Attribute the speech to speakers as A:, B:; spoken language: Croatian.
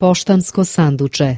A: Poštansko sanduče.